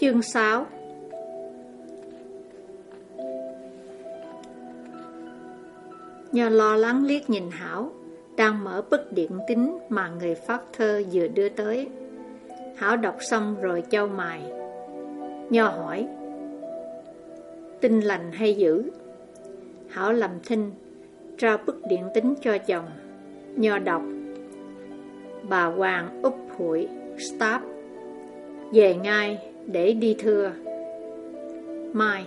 Chương 6 Nhờ lo lắng liếc nhìn Hảo, Đang mở bức điện tính mà người phát thơ vừa đưa tới. Hảo đọc xong rồi châu mài Nho hỏi, Tin lành hay dữ? Hảo làm thinh, Trao bức điện tính cho chồng, Nho đọc, Bà Hoàng úp hụi Stop Về ngay để đi thưa Mai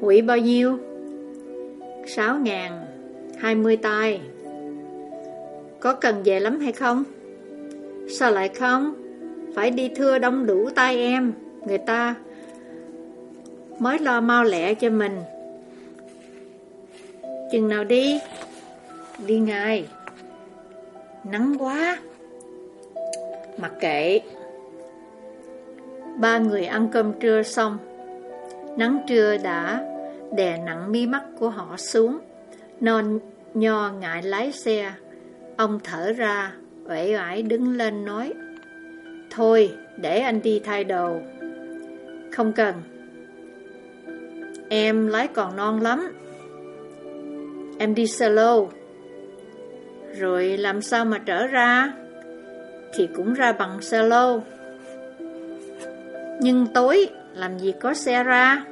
Hụi bao nhiêu? Sáu ngàn Hai mươi tay Có cần về lắm hay không? Sao lại không? Phải đi thưa đông đủ tay em, Người ta Mới lo mau lẹ cho mình Chừng nào đi? Đi ngay Nắng quá Mặc kệ. Ba người ăn cơm trưa xong, Nắng trưa đã đè nặng mi mắt của họ xuống Non nho ngại lái xe. Ông thở ra, uể oải đứng lên nói, Thôi, để anh đi thay đồ. Không cần. Em lái còn non lắm. Em đi solo Rồi làm sao mà trở ra? Thì cũng ra bằng solo Nhưng tối, làm gì có xe ra?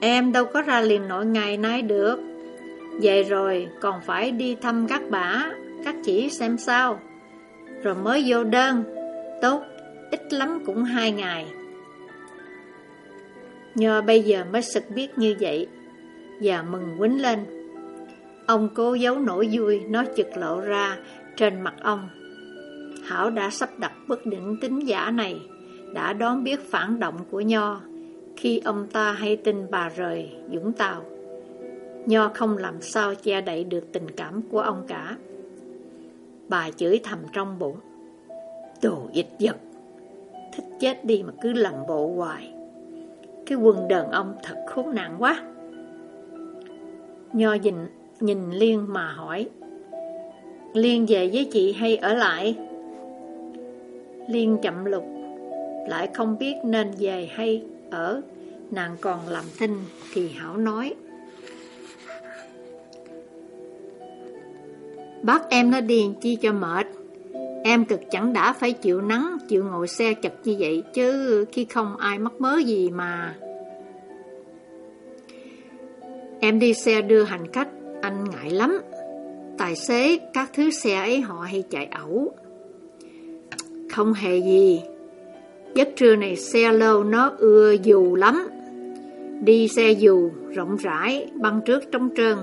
Em đâu có ra liền nội ngày nay được. Vậy rồi, còn phải đi thăm các bả, Các chỉ xem sao. Rồi mới vô đơn. Tốt, Ít lắm cũng hai ngày. Nhờ bây giờ mới sực biết như vậy. Và mừng quýnh lên. Ông cố giấu nỗi vui Nó chực lộ ra Trên mặt ông. Hảo đã sắp đặt bức định tính giả này Đã đón biết phản động của Nho. Khi ông ta hay tin bà rời Dũng Tàu Nho không làm sao che đậy được tình cảm của ông cả. Bà chửi thầm trong bụng Đồ ít vật Thích chết đi mà cứ làm bộ hoài. Cái quần đàn ông thật khốn nạn quá. Nho nhìn, nhìn Liên mà hỏi. Liên về với chị hay ở lại? Liên chậm lục, Lại không biết nên về hay ở. Nàng còn làm thinh Thì Hảo nói. Bác em nó điền chi cho mệt. Em cực chẳng đã phải chịu nắng, Chịu ngồi xe chật như vậy, Chứ khi không ai mắc mớ gì mà. Em đi xe đưa hành khách anh ngại lắm Tài xế các thứ xe ấy họ hay chạy ẩu Không hề gì Giấc trưa này xe lâu nó ưa dù lắm Đi xe dù rộng rãi Băng trước trống trơn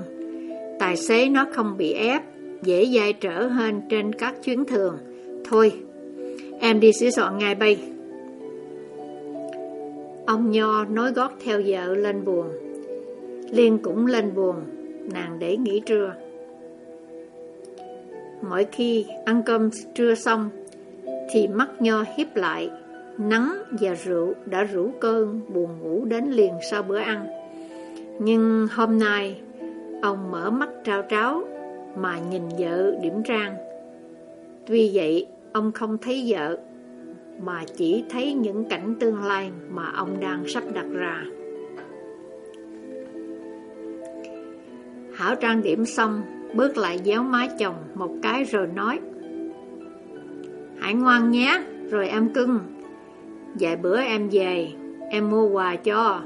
Tài xế nó không bị ép dễ dai trở hơn trên các chuyến thường. Thôi, em đi sửa soạn ngay bây. Ông Nho nói gót theo vợ lên buồn. Liên cũng lên buồn, nàng để nghỉ trưa. Mỗi khi ăn cơm trưa xong, thì mắt Nho hiếp lại, nắng và rượu đã rủ cơn buồn ngủ đến liền sau bữa ăn. Nhưng hôm nay, ông mở mắt trao tráo mà nhìn vợ điểm trang. Tuy vậy, ông không thấy vợ, mà chỉ thấy những cảnh tương lai mà ông đang sắp đặt ra. Hảo trang điểm xong, bước lại déo má chồng một cái rồi nói Hãy ngoan nhé, rồi em cưng. Vài bữa em về, em mua quà cho.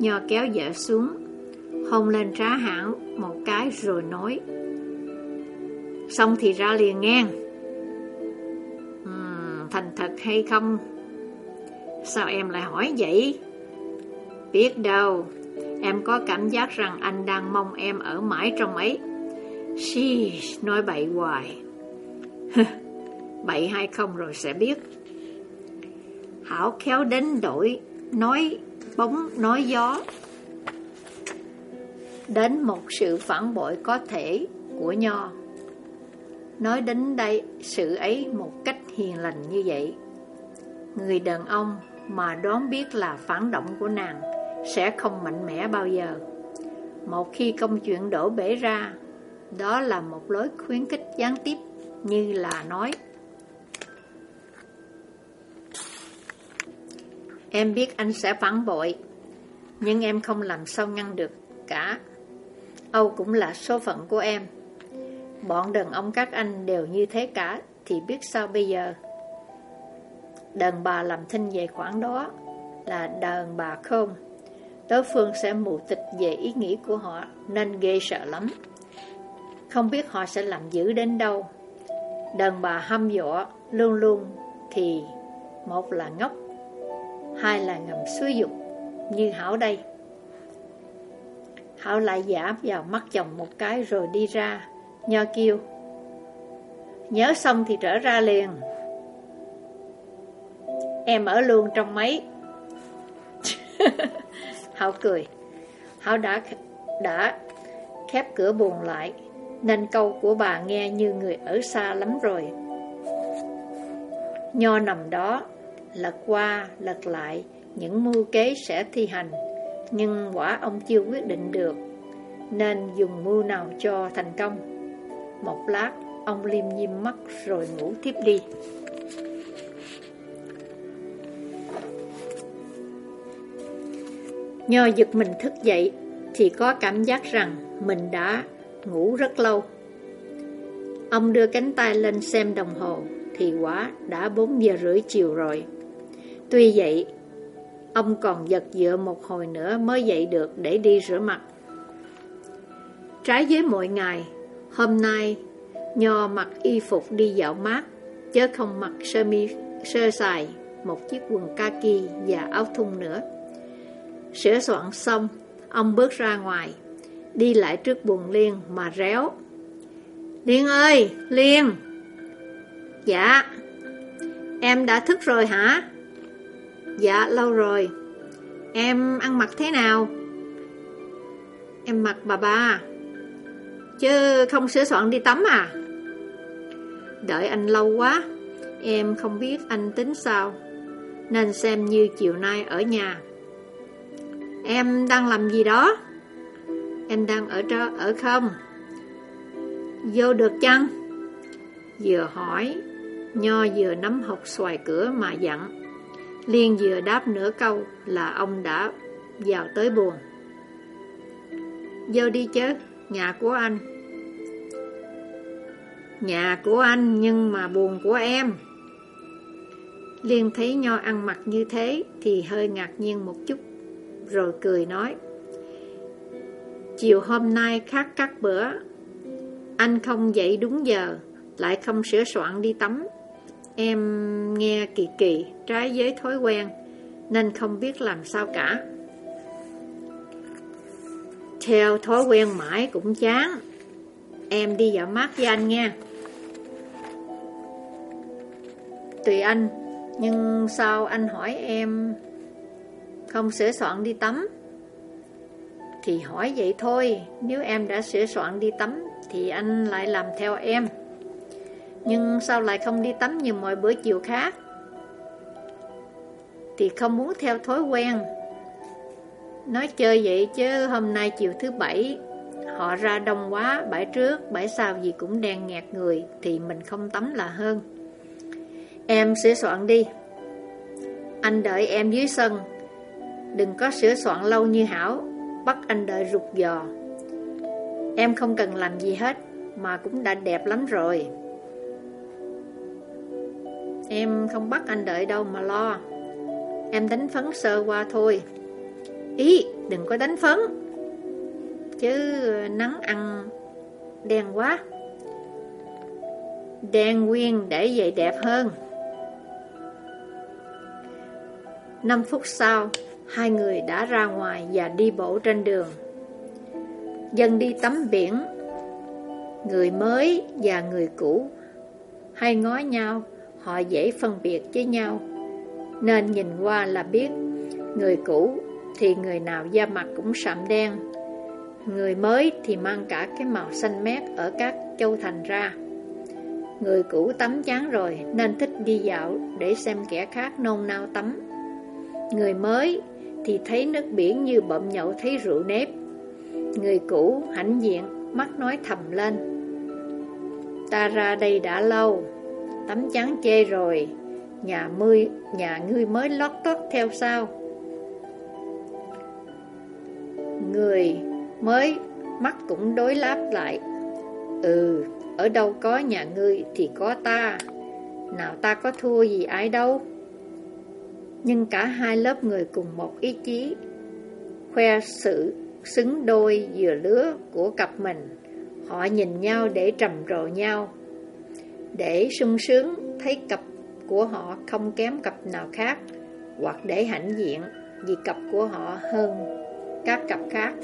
Nho kéo vợ xuống, hôn lên trá hảo một cái rồi nói Xong thì ra liền ngang uhm, Thành thật hay không Sao em lại hỏi vậy Biết đâu Em có cảm giác rằng anh đang mong em ở mãi trong ấy. Sheesh, nói bậy hoài. Bậy hay không rồi sẽ biết. Hảo khéo đến đổi Nói bóng, nói gió. Đến một sự phản bội có thể của Nho. Nói đến đây, sự ấy một cách hiền lành như vậy. Người đàn ông mà đoán biết là phản động của nàng sẽ không mạnh mẽ bao giờ. Một khi công chuyện đổ bể ra, đó là một lối khuyến khích gián tiếp như là nói. Em biết anh sẽ phản bội Nhưng em không làm sao ngăn được cả. Âu cũng là số phận của em. Bọn đàn ông các anh đều như thế cả Thì biết sao bây giờ? Đàn bà làm thinh về khoản đó Là đàn bà không? Đối phương sẽ mù tịch về ý nghĩ của họ, Nên ghê sợ lắm. Không biết họ sẽ làm dữ đến đâu. Đàn bà hâm dọa, Luôn luôn, thì Một là ngốc, Hai là ngầm xúi dục, Như Hảo đây. Hảo lại giả vào mắt chồng một cái rồi đi ra Nho kêu, Nhớ xong thì trở ra liền. Em ở luôn trong mấy Hảo cười. Hảo đã đã khép cửa buồn lại. Nên câu của bà nghe như người ở xa lắm rồi. Nho nằm đó Lật qua, lật lại. Những mưu kế sẽ thi hành. Nhưng quả ông chưa quyết định được. Nên dùng mưu nào cho thành công? Một lát Ông liêm diêm mắt rồi ngủ tiếp đi. Nho giật mình thức dậy Thì có cảm giác rằng Mình đã ngủ rất lâu. Ông đưa cánh tay lên xem đồng hồ Thì quả đã 4 giờ rưỡi chiều rồi. Tuy vậy, Ông còn giật dựa một hồi nữa Mới dậy được để đi rửa mặt. Trái với mọi ngày, Hôm nay Nho mặc y phục đi dạo mát, Chứ không mặc sơ mi, sơ sài, Một chiếc quần kaki và áo thun nữa. Sửa soạn xong, Ông bước ra ngoài, Đi lại trước buồn Liên mà réo. Liên ơi, Liên. Dạ. Em đã thức rồi hả? Dạ lâu rồi. Em ăn mặc thế nào? Em mặc bà ba. Chứ không sửa soạn đi tắm à? Đợi anh lâu quá, Em không biết anh tính sao, Nên xem như chiều nay ở nhà. Em đang làm gì đó? Em đang ở trơ, ở không? Vô được chăng? Vừa hỏi Nho vừa nắm hộp xoài cửa mà dặn. Liên vừa đáp nửa câu Là ông đã vào tới buồn. Vô đi chứ Nhà của anh. Nhà của anh nhưng mà buồn của em. Liên thấy Nho ăn mặc như thế Thì hơi ngạc nhiên một chút. Rồi cười nói, Chiều hôm nay khác các bữa. Anh không dậy đúng giờ, Lại không sửa soạn đi tắm. Em nghe kỳ kỳ Trái với thói quen, Nên không biết làm sao cả. Theo thói quen mãi cũng chán. Em đi dạo mát với anh nha. Tùy anh, Nhưng sao anh hỏi em không sửa soạn đi tắm. Thì hỏi vậy thôi Nếu em đã sửa soạn đi tắm Thì anh lại làm theo em. Nhưng sao lại không đi tắm như mọi bữa chiều khác? Thì không muốn theo thói quen. Nói chơi vậy chứ hôm nay chiều thứ bảy Họ ra đông quá Bãi trước, bãi sau gì cũng đen nghẹt người Thì mình không tắm là hơn. Em sửa soạn đi. Anh đợi em dưới sân. Đừng có sửa soạn lâu như Hảo Bắt anh đợi rụt giò. Em không cần làm gì hết Mà cũng đã đẹp lắm rồi. Em không bắt anh đợi đâu mà lo. Em đánh phấn sơ qua thôi. Ý đừng có đánh phấn. Chứ nắng ăn đen quá. Đen nguyên để vậy đẹp hơn. 5 phút sau, hai người đã ra ngoài và đi bộ trên đường. Dân đi tắm biển, người mới và người cũ hay ngó nhau, họ dễ phân biệt với nhau. Nên nhìn qua là biết, người cũ thì người nào da mặt cũng sạm đen, người mới thì mang cả cái màu xanh mét ở các châu thành ra. Người cũ tắm chán rồi nên thích đi dạo để xem kẻ khác nôn nao tắm. Người mới thì thấy nước biển như bậm nhậu thấy rượu nếp. Người cũ hãnh diện, mắt nói thầm lên. Ta ra đây đã lâu Tấm chắn chê rồi Nhà mươi Nhà ngươi mới lót tót theo sao Người mới mắt cũng đối láp lại. Ừ Ở đâu có nhà ngươi thì có ta Nào ta có thua gì ai đâu. Nhưng cả hai lớp người cùng một ý chí, Khoe sự xứng đôi dừa lứa của cặp mình. Họ nhìn nhau để trầm rộ nhau, Để sung sướng thấy cặp của họ không kém cặp nào khác, Hoặc để hãnh diện vì cặp của họ hơn các cặp khác.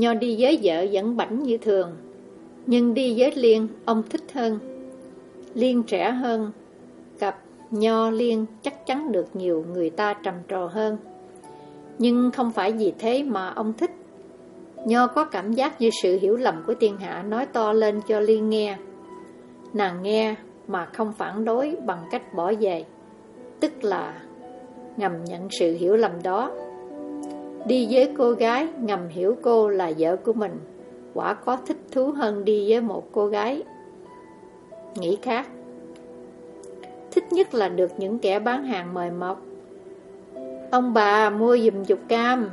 Nho đi với vợ vẫn bảnh như thường. Nhưng đi với Liên, ông thích hơn. Liên trẻ hơn. Cặp Nho, Liên chắc chắn được nhiều người ta trầm trồ hơn. Nhưng không phải vì thế mà ông thích. Nho có cảm giác như sự hiểu lầm của thiên hạ nói to lên cho Liên nghe. Nàng nghe mà không phản đối bằng cách bỏ về. Tức là ngầm nhận sự hiểu lầm đó. Đi với cô gái, ngầm hiểu cô là vợ của mình. Quả có thích thú hơn đi với một cô gái. Nghĩ khác. Thích nhất là được những kẻ bán hàng mời mọc. Ông bà mua dùm chục cam.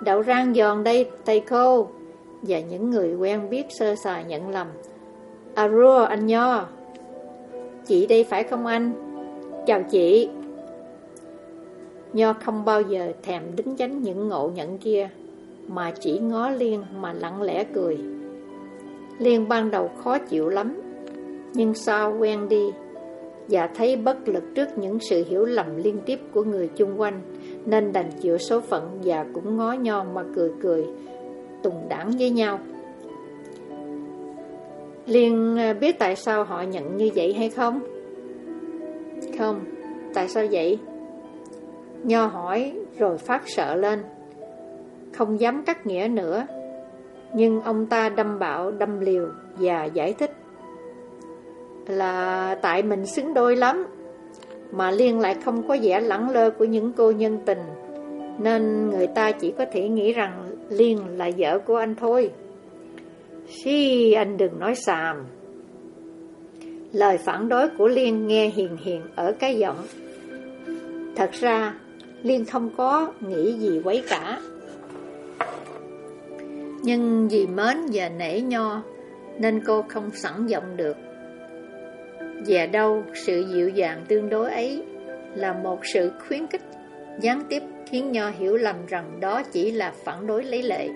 Đậu rang giòn đây, thầy cô. Và những người quen biết sơ sài nhận lầm. À rua, anh Nho. Chị đây phải không anh? Chào chị. Nho không bao giờ thèm đính chánh những ngộ nhận kia Mà chỉ ngó Liên mà lặng lẽ cười Liên ban đầu khó chịu lắm Nhưng sao quen đi Và thấy bất lực trước những sự hiểu lầm liên tiếp của người chung quanh Nên đành chịu số phận và cũng ngó Nho mà cười cười Tùng đảng với nhau Liên à, biết tại sao họ nhận như vậy hay không? Không, tại sao vậy? Nho hỏi, rồi phát sợ lên. Không dám cắt nghĩa nữa, Nhưng ông ta đâm bạo, đâm liều Và giải thích. Là tại mình xứng đôi lắm, Mà Liên lại không có vẻ lẳng lơ của những cô nhân tình, Nên người ta chỉ có thể nghĩ rằng Liên là vợ của anh thôi. Xí anh đừng nói xàm. Lời phản đối của Liên nghe hiền hiền ở cái giọng. Thật ra Liên không có nghĩ gì quấy cả. Nhưng vì mến và nể nho, Nên cô không sẵn giọng được. Và đâu sự dịu dàng tương đối ấy Là một sự khuyến khích Gián tiếp khiến nho hiểu lầm rằng đó chỉ là phản đối lấy lệ.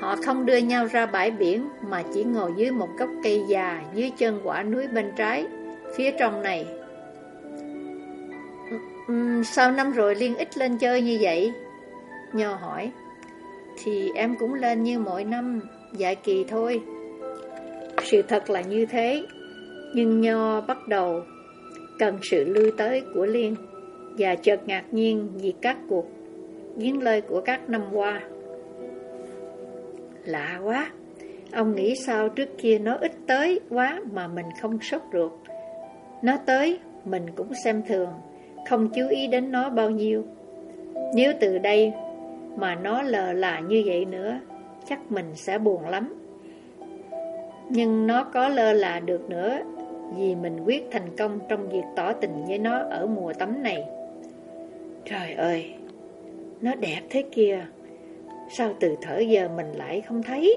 Họ không đưa nhau ra bãi biển Mà chỉ ngồi dưới một gốc cây già Dưới chân quả núi bên trái. Phía trong này uhm, Sao năm rồi Liên ít lên chơi như vậy? Nho hỏi. Thì em cũng lên như mọi năm Dạy kỳ thôi. Sự thật là như thế Nhưng Nho bắt đầu Cần sự lưu tới của Liên Và chợt ngạc nhiên vì các cuộc Giếng lời của các năm qua. Lạ quá Ông nghĩ sao trước kia nó ít tới quá Mà mình không sốt ruột. Nó tới Mình cũng xem thường. Không chú ý đến nó bao nhiêu. Nếu từ đây Mà nó lờ là như vậy nữa, Chắc mình sẽ buồn lắm. Nhưng nó có lơ là được nữa, Vì mình quyết thành công Trong việc tỏ tình với nó Ở mùa tắm này. Trời ơi, Nó đẹp thế kia Sao từ thở giờ mình lại không thấy?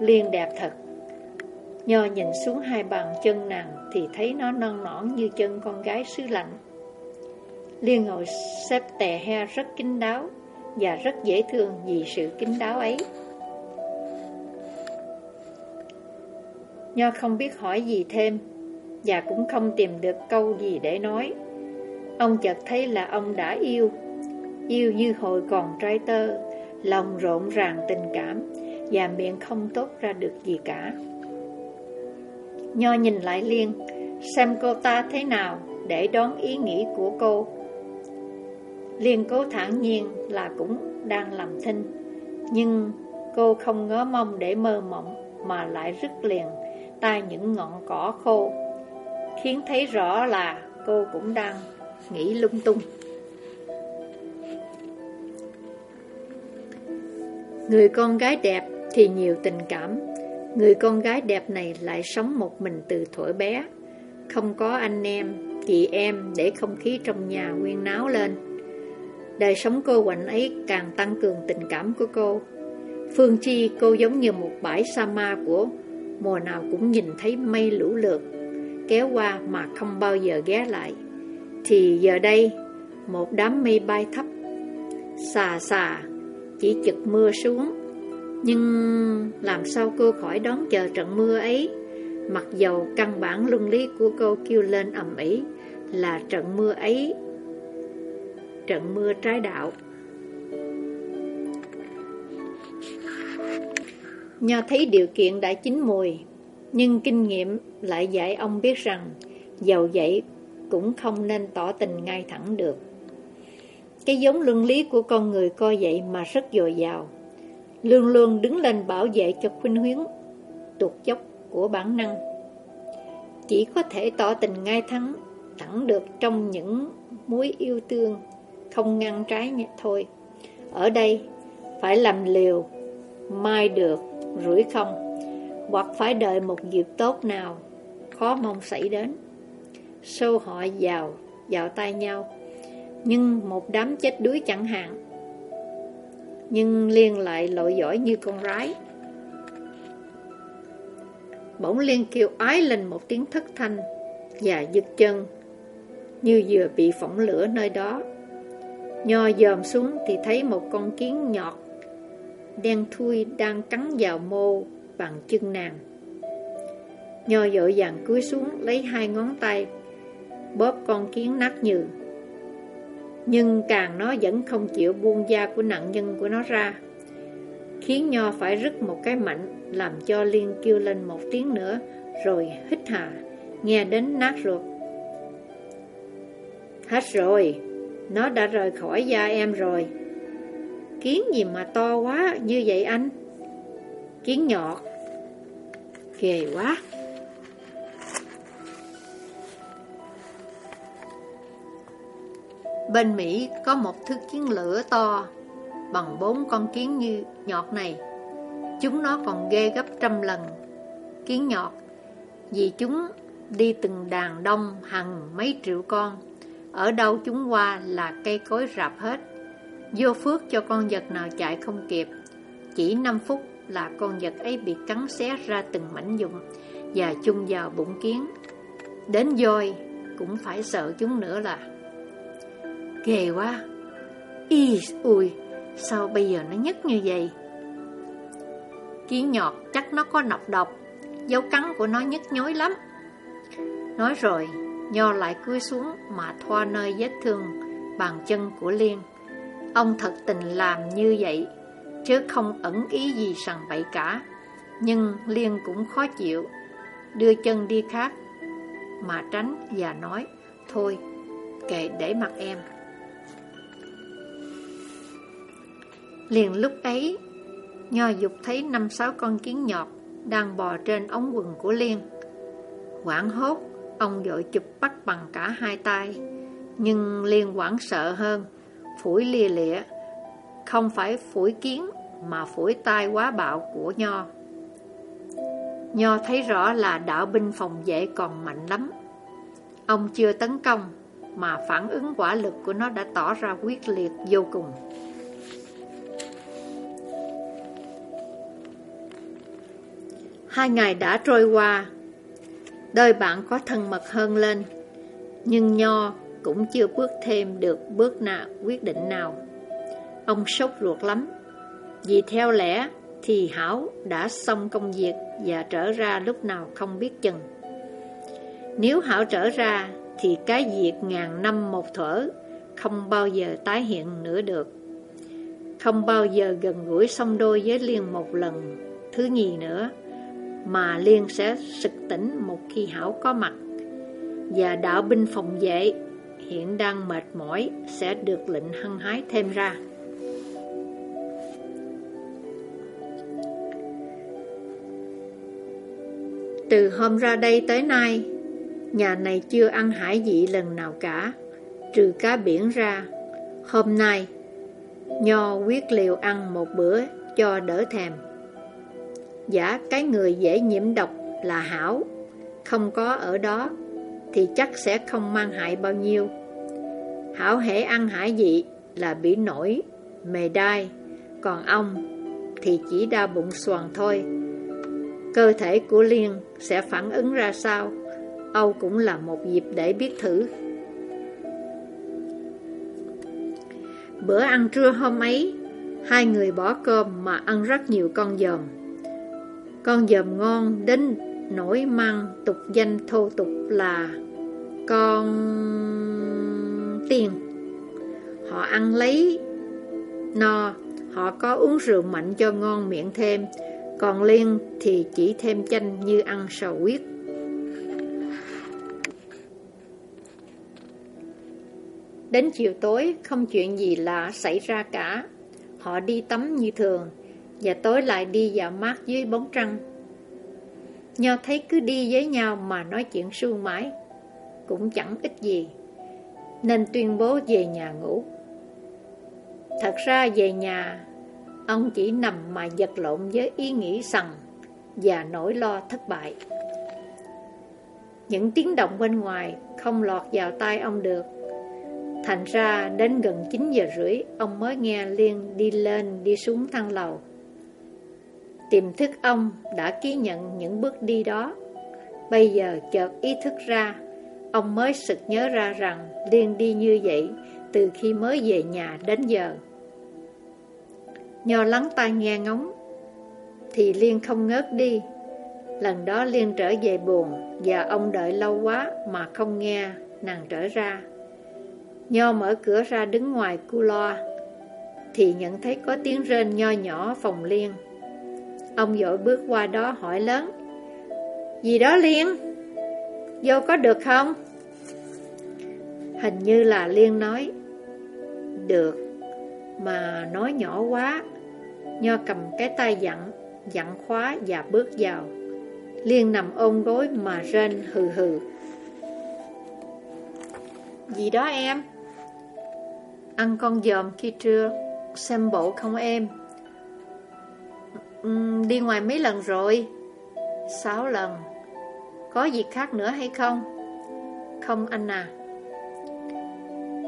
Liên đẹp thật. Nho nhìn xuống hai bàn chân nàng Thì thấy nó non nõn như chân con gái xứ lạnh. Liên ngồi xếp tè he rất kín đáo Và rất dễ thương vì sự kín đáo ấy. Nho không biết hỏi gì thêm Và cũng không tìm được câu gì để nói. Ông chợt thấy là ông đã yêu Yêu như hồi còn trai tơ, Lòng rộn ràng tình cảm Và miệng không tốt ra được gì cả. Nho nhìn lại Liên Xem cô ta thế nào Để đón ý nghĩ của cô. Liên cố thản nhiên là cũng đang làm thinh. Nhưng cô không ngó mong để mơ mộng Mà lại rứt liền tay những ngọn cỏ khô. Khiến thấy rõ là cô cũng đang nghĩ lung tung. Người con gái đẹp thì nhiều tình cảm, người con gái đẹp này lại sống một mình từ thuở bé, không có anh em, chị em để không khí trong nhà nguyên náo lên. Đời sống cô quạnh ấy càng tăng cường tình cảm của cô. Phương Chi cô giống như một bãi sa ma của mùa nào cũng nhìn thấy mây lũ lượt, kéo qua mà không bao giờ ghé lại. Thì giờ đây, một đám mây bay thấp, xà xà, chỉ chực mưa xuống. Nhưng làm sao cô khỏi đón chờ trận mưa ấy? Mặc dầu căn bản luân lý của cô kêu lên ầm ĩ là trận mưa ấy trận mưa trái đạo. Nho thấy điều kiện đã chín mùi, nhưng kinh nghiệm lại dạy ông biết rằng giàu vậy cũng không nên tỏ tình ngay thẳng được. Cái giống luân lý của con người coi vậy mà rất dồi dào, lương luôn đứng lên bảo vệ cho khuynh huyến tuột dốc của bản năng. Chỉ có thể tỏ tình ngay thắng thẳng được trong những mối yêu thương không ngăn trái nhẹ thôi. Ở đây, phải làm liều, mai được, rủi không, hoặc phải đợi một dịp tốt nào, khó mong xảy đến. Sâu họ vào, vào tay nhau, nhưng một đám chết đuối chẳng hạn. Nhưng Liên lại lội giỏi như con rái. Bỗng Liên kêu ái lên một tiếng thất thanh và giật chân, như vừa bị phỏng lửa nơi đó. Nho dòm xuống thì thấy một con kiến nhọt Đen thui đang cắn vào mô bằng chân nàng. Nho dội vàng cúi xuống lấy hai ngón tay Bóp con kiến nát nhừ. Nhưng càng nó vẫn không chịu buông da của nạn nhân của nó ra. Khiến Nho phải rứt một cái mạnh Làm cho Liên kêu lên một tiếng nữa, Rồi hít hà, Nghe đến nát ruột. Hết rồi, nó đã rời khỏi da em rồi. Kiến gì mà to quá như vậy anh? Kiến nhọt. Ghê quá. Bên Mỹ có một thứ kiến lửa to, Bằng bốn con kiến như nhọt này. Chúng nó còn ghê gấp trăm lần. Kiến nhọt, Vì chúng đi từng đàn đông hàng mấy triệu con. Ở đâu chúng qua là cây cối rạp hết. Vô phước cho con vật nào chạy không kịp. Chỉ 5 phút là con vật ấy bị cắn xé ra từng mảnh dụng Và chung vào bụng kiến. Đến voi cũng phải sợ chúng nữa là Ghê quá Ý ui Sao bây giờ nó nhức như vậy Kiến nhọt chắc nó có nọc độc Dấu cắn của nó nhức nhối lắm Nói rồi Nho lại cúi xuống mà thoa nơi vết thương bàn chân của Liên. Ông thật tình làm như vậy, chứ không ẩn ý gì sằng bậy cả. Nhưng Liên cũng khó chịu, đưa chân đi khác, mà tránh và nói, thôi, kệ để mặt em. Liền lúc ấy, Nho dục thấy năm sáu con kiến nhọt đang bò trên ống quần của Liên. Quảng hốt, Ông vội chụp bắt bằng cả hai tay. Nhưng Liên quảng sợ hơn Phủi lìa lịa Không phải phủi kiến Mà phủi tai quá bạo của Nho. Nho thấy rõ là đạo binh phòng vệ còn mạnh lắm. Ông chưa tấn công Mà phản ứng quả lực của nó đã tỏ ra quyết liệt vô cùng. Hai ngày đã trôi qua. Đôi bạn có thân mật hơn lên, Nhưng Nho cũng chưa bước thêm được bước nào, quyết định nào. Ông sốt ruột lắm, Vì theo lẽ thì Hảo đã xong công việc Và trở ra lúc nào không biết chừng. Nếu Hảo trở ra Thì cái việc ngàn năm một thở Không bao giờ tái hiện nữa được. Không bao giờ gần gũi song đôi với Liên một lần, Thứ nhì nữa mà Liên sẽ sực tỉnh một khi Hảo có mặt. Và đạo binh phòng vệ hiện đang mệt mỏi sẽ được lệnh hăng hái thêm ra. Từ hôm ra đây tới nay, Nhà này chưa ăn hải vị lần nào cả Trừ cá biển ra Hôm nay Nho quyết liều ăn một bữa cho đỡ thèm Giả cái người dễ nhiễm độc là Hảo. Không có ở đó Thì chắc sẽ không mang hại bao nhiêu. Hảo hễ ăn hải vị là bị nổi, mề đai. Còn ông thì chỉ đau bụng xoàn thôi. Cơ thể của Liên sẽ phản ứng ra sao? Âu cũng là một dịp để biết thử. Bữa ăn trưa hôm ấy Hai người bỏ cơm mà ăn rất nhiều con dòm. Con dòm ngon đến nổi măng tục danh thô tục là Con tiền Họ ăn lấy no, Họ có uống rượu mạnh cho ngon miệng thêm, Còn Liên thì chỉ thêm chanh như ăn sầu huyết. Đến chiều tối, không chuyện gì lạ xảy ra cả. Họ đi tắm như thường. Và tối lại đi dạo mát dưới bóng trăng. Nho thấy cứ đi với nhau mà nói chuyện suông mãi, Cũng chẳng ích gì, Nên tuyên bố về nhà ngủ. Thật ra về nhà, Ông chỉ nằm mà giật lộn với ý nghĩ rằng Và nỗi lo thất bại. Những tiếng động bên ngoài Không lọt vào tai ông được. Thành ra đến gần 9 giờ rưỡi, Ông mới nghe Liên đi lên, đi xuống thang lầu. Tiềm thức ông đã ký nhận những bước đi đó. Bây giờ chợt ý thức ra, Ông mới sực nhớ ra rằng Liên đi như vậy Từ khi mới về nhà đến giờ. Nho lắng tai nghe ngóng, Thì Liên không ngớt đi. Lần đó Liên trở về buồn Và ông đợi lâu quá Mà không nghe nàng trở ra. Nho mở cửa ra đứng ngoài cu loa, Thì nhận thấy có tiếng rên nho nhỏ phòng Liên. Ông dội bước qua đó hỏi lớn. Gì đó Liên? Vô có được không? Hình như là Liên nói, Được, Mà nói nhỏ quá. Nho cầm cái tay dặn Dặn khóa và bước vào. Liên nằm ôm gối mà rên hừ hừ. Gì đó em? Ăn con dòm khi trưa, Xem bộ không em? Ừ, đi ngoài mấy lần rồi? Sáu lần. Có việc khác nữa hay không? Không, anh à.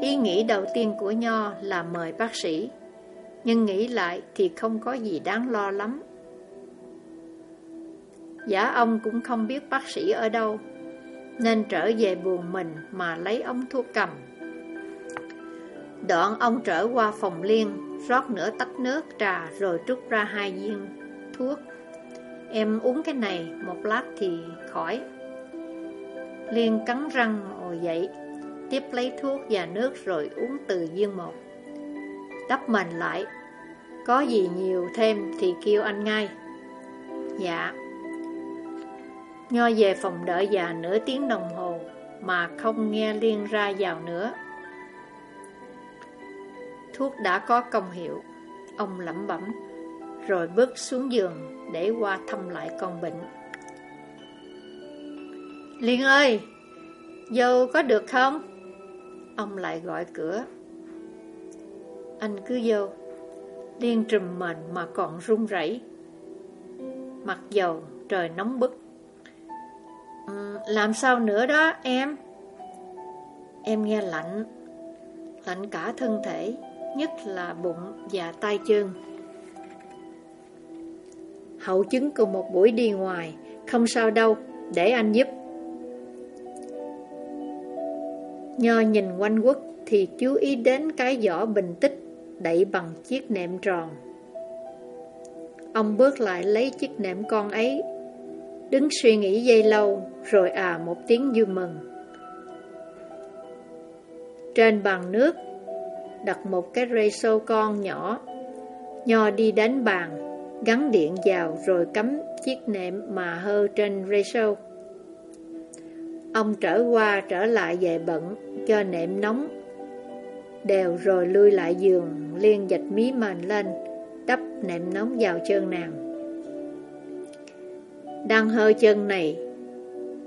Ý nghĩ đầu tiên của Nho là mời bác sĩ, Nhưng nghĩ lại thì không có gì đáng lo lắm. Giả ông cũng không biết bác sĩ ở đâu, Nên trở về buồn mình mà lấy ống thuốc cầm. Đoạn ông trở qua phòng liên, Rót nửa tách nước trà Rồi trút ra hai viên thuốc. Em uống cái này Một lát thì khỏi. Liên cắn răng ngồi dậy, Tiếp lấy thuốc và nước Rồi uống từ viên một. Đắp mình lại, Có gì nhiều thêm thì kêu anh ngay. Dạ. Nho về phòng đợi già nửa tiếng đồng hồ Mà không nghe Liên ra vào nữa. Thuốc đã có công hiệu, Ông lẩm bẩm. Rồi bước xuống giường Để qua thăm lại con bệnh. Liên ơi Vô có được không? Ông lại gọi cửa. Anh cứ vô. Liên trùm mền mà còn run rẩy. Mặc dầu trời nóng bức. Ừ, Làm sao nữa đó em? Em nghe lạnh Lạnh cả thân thể nhất là bụng và tay chân. Hậu chứng cùng một buổi đi ngoài, không sao đâu, để anh giúp. Nho nhìn quanh quất thì chú ý đến cái giỏ bình tích đậy bằng chiếc nệm tròn. Ông bước lại lấy chiếc nệm con ấy, đứng suy nghĩ dây lâu, rồi à một tiếng vui mừng. Trên bàn nước đặt một cái rây sâu con nhỏ. Nho đi đến bàn, gắn điện vào rồi cắm chiếc nệm mà hơ trên rây sâu. Ông trở qua trở lại về bận cho nệm nóng đều rồi lui lại giường liên dịch mí mền lên đắp nệm nóng vào chân nàng đang hơ chân này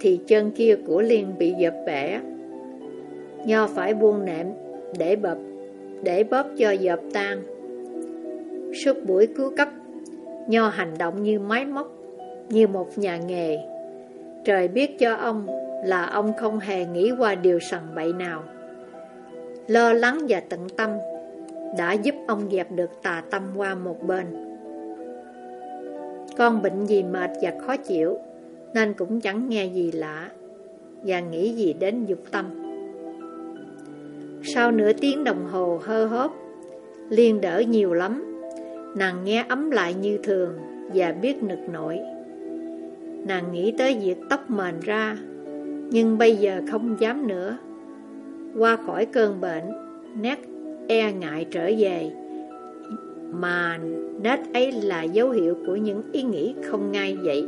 thì chân kia của Liên bị dập bẻ. Nho phải buông nệm để bập, để bóp cho dập tan. Suốt buổi cứu cấp, Nho hành động như máy móc, như một nhà nghề. Trời biết cho ông là ông không hề nghĩ qua điều sần bậy nào. Lo lắng và tận tâm đã giúp ông dẹp được tà tâm qua một bên. Con bệnh gì mệt và khó chịu, nên cũng chẳng nghe gì lạ và nghĩ gì đến dục tâm. Sau nửa tiếng đồng hồ hơ hốp, Liên đỡ nhiều lắm, nàng nghe ấm lại như thường và biết nực nổi. Nàng nghĩ tới việc tóc mền ra, nhưng bây giờ không dám nữa. Qua khỏi cơn bệnh, nét e ngại trở về, mà nét ấy là dấu hiệu của những ý nghĩ không ngay vậy.